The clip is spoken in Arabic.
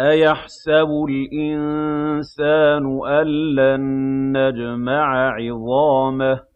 أَيَحْسَبُ الْإِنسَانُ أَلَّن نَّجْمَعَ عِظَامَهُ